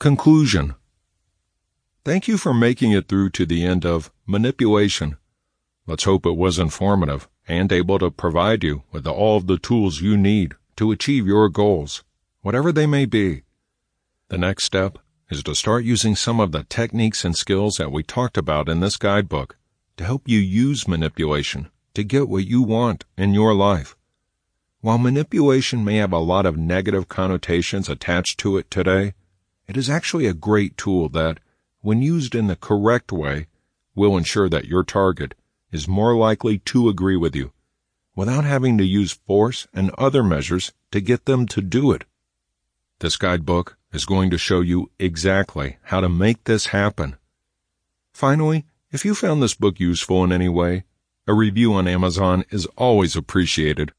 Conclusion Thank you for making it through to the end of Manipulation. Let's hope it was informative and able to provide you with all of the tools you need to achieve your goals, whatever they may be. The next step is to start using some of the techniques and skills that we talked about in this guidebook to help you use manipulation to get what you want in your life. While manipulation may have a lot of negative connotations attached to it today, it is actually a great tool that, when used in the correct way, will ensure that your target is more likely to agree with you without having to use force and other measures to get them to do it. This guidebook is going to show you exactly how to make this happen. Finally, if you found this book useful in any way, a review on Amazon is always appreciated.